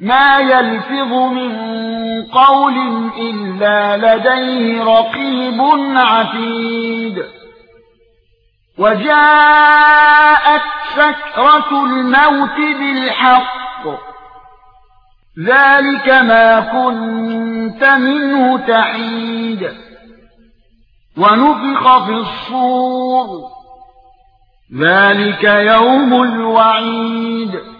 ما يلفظ من قول إلا لديه رقيب عتيد. وجاءت سكرة الموت بالحق. ذلك ما كنت منه تحيد. ونفخ في الصور. ذلك يوم الوعيد.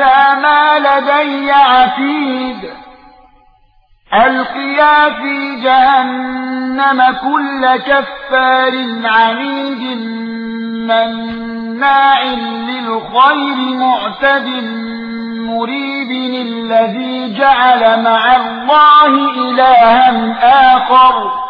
هذا ما لدي عتيد. ألقيا في جهنم كل كفار عنيد مناع للخير معتد مريب الذي جعل مع الله إلها آخر.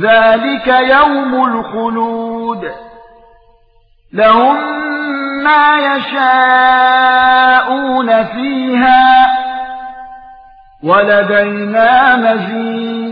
ذلك يوم الخلود. لهم ما يشاءون فيها. ولدينا مزيد.